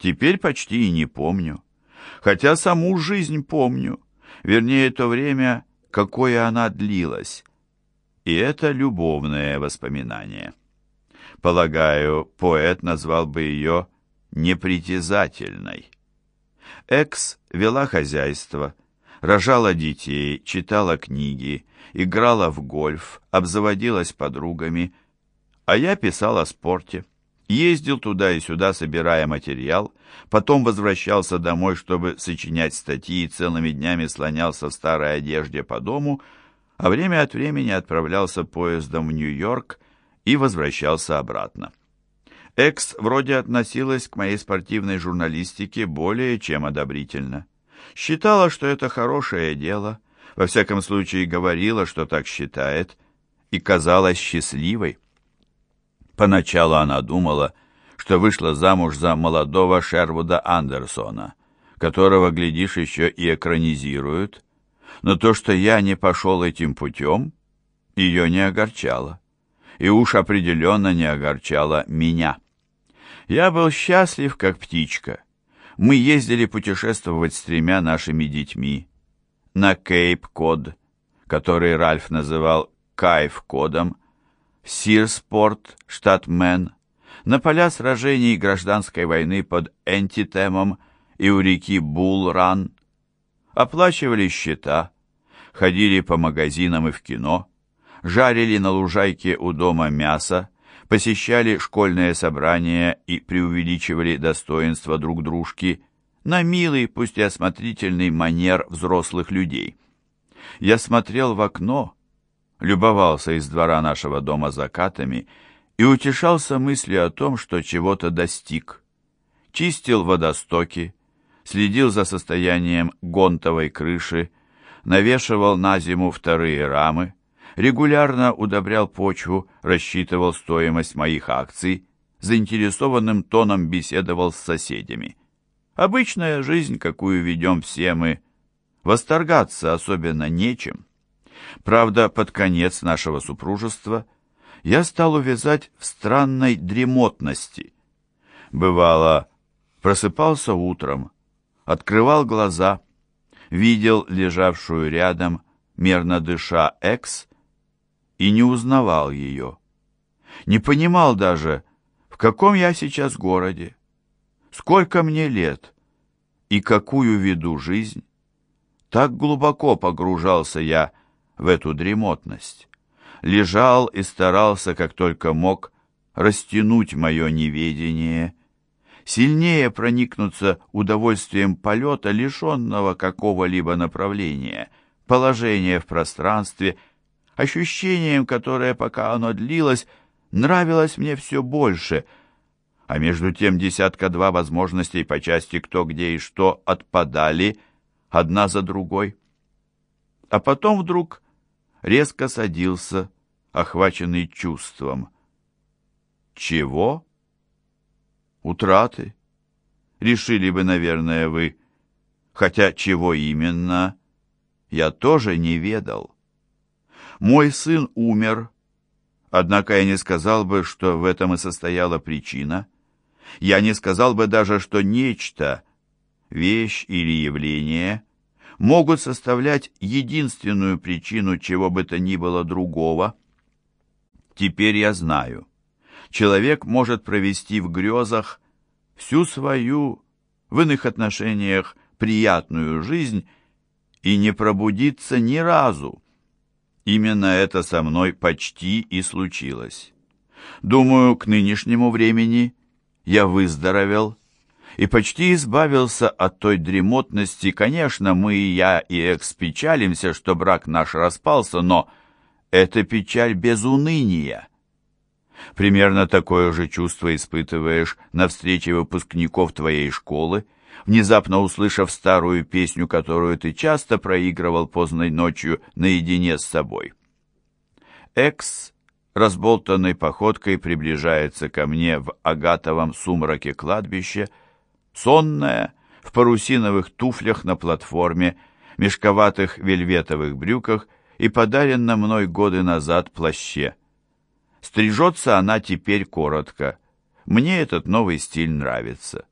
Теперь почти и не помню. Хотя саму жизнь помню. Вернее, то время, какое она длилась. И это любовное воспоминание. Полагаю, поэт назвал бы ее непритязательной. Экс вела хозяйство, рожала детей, читала книги, играла в гольф, обзаводилась подругами, а я писал о спорте. Ездил туда и сюда, собирая материал, потом возвращался домой, чтобы сочинять статьи, и целыми днями слонялся в старой одежде по дому, а время от времени отправлялся поездом в Нью-Йорк и возвращался обратно. Экс вроде относилась к моей спортивной журналистике более чем одобрительно. Считала, что это хорошее дело, во всяком случае говорила, что так считает, и казалась счастливой. Поначалу она думала, что вышла замуж за молодого Шервуда Андерсона, которого, глядишь, еще и экранизируют, но то, что я не пошел этим путем, ее не огорчало, и уж определенно не огорчало меня. Я был счастлив, как птичка. Мы ездили путешествовать с тремя нашими детьми на Кейп-Код, который Ральф называл Кайф-Кодом, Сирспорт, штат Мэн, на поля сражений гражданской войны под Энтитемом и у реки Булран, оплачивали счета, ходили по магазинам и в кино, жарили на лужайке у дома мясо, посещали школьные собрания и преувеличивали достоинства друг дружки на милый, пусть и осмотрительный манер взрослых людей. Я смотрел в окно любовался из двора нашего дома закатами и утешался мыслью о том, что чего-то достиг. Чистил водостоки, следил за состоянием гонтовой крыши, навешивал на зиму вторые рамы, регулярно удобрял почву, рассчитывал стоимость моих акций, заинтересованным тоном беседовал с соседями. Обычная жизнь, какую ведем все мы, восторгаться особенно нечем. Правда, под конец нашего супружества я стал увязать в странной дремотности. Бывало, просыпался утром, открывал глаза, видел лежавшую рядом, мерно дыша, экс, и не узнавал ее. Не понимал даже, в каком я сейчас городе, сколько мне лет и какую веду жизнь. Так глубоко погружался я в эту дремотность. Лежал и старался, как только мог, растянуть мое неведение, сильнее проникнуться удовольствием полета, лишенного какого-либо направления, положения в пространстве, ощущением, которое, пока оно длилось, нравилось мне все больше, а между тем десятка-два возможностей по части кто, где и что отпадали одна за другой. А потом вдруг резко садился, охваченный чувством. Чего? Утраты. Решили бы, наверное, вы. Хотя чего именно, я тоже не ведал. Мой сын умер, однако я не сказал бы, что в этом и состояла причина. Я не сказал бы даже, что нечто, вещь или явление, могут составлять единственную причину чего бы то ни было другого. Теперь я знаю, человек может провести в грезах всю свою, в иных отношениях, приятную жизнь и не пробудиться ни разу. Именно это со мной почти и случилось. Думаю, к нынешнему времени я выздоровел и почти избавился от той дремотности. Конечно, мы, и я, и Экс печалимся, что брак наш распался, но это печаль без уныния. Примерно такое же чувство испытываешь на встрече выпускников твоей школы, внезапно услышав старую песню, которую ты часто проигрывал поздной ночью наедине с собой. Экс разболтанной походкой приближается ко мне в агатовом сумраке кладбища, сонная, в парусиновых туфлях на платформе, мешковатых вельветовых брюках и подаренном мной годы назад плаще. Стрижется она теперь коротко. Мне этот новый стиль нравится.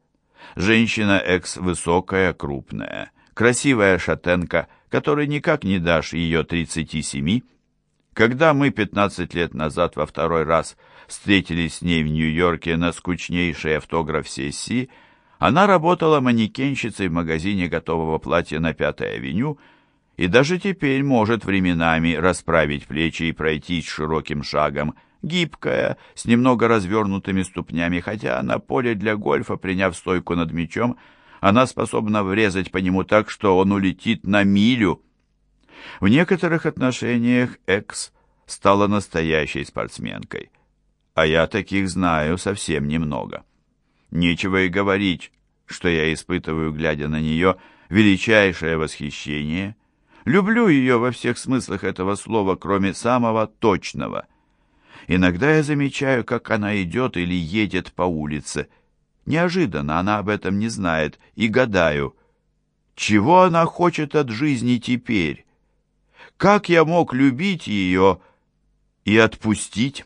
Женщина экс высокая, крупная, красивая шатенка, которой никак не дашь ее 37. Когда мы 15 лет назад во второй раз встретились с ней в Нью-Йорке на скучнейшей автограф-сессии, она работала манекенщицей в магазине готового платья на Пятой авеню и даже теперь может временами расправить плечи и пройтись широким шагом, гибкая, с немного развернутыми ступнями, хотя на поле для гольфа, приняв стойку над мячом, она способна врезать по нему так, что он улетит на милю. В некоторых отношениях Экс стала настоящей спортсменкой, а я таких знаю совсем немного. Нечего и говорить, что я испытываю, глядя на нее, величайшее восхищение — Люблю ее во всех смыслах этого слова, кроме самого точного. Иногда я замечаю, как она идет или едет по улице. Неожиданно она об этом не знает, и гадаю, чего она хочет от жизни теперь? Как я мог любить ее и отпустить?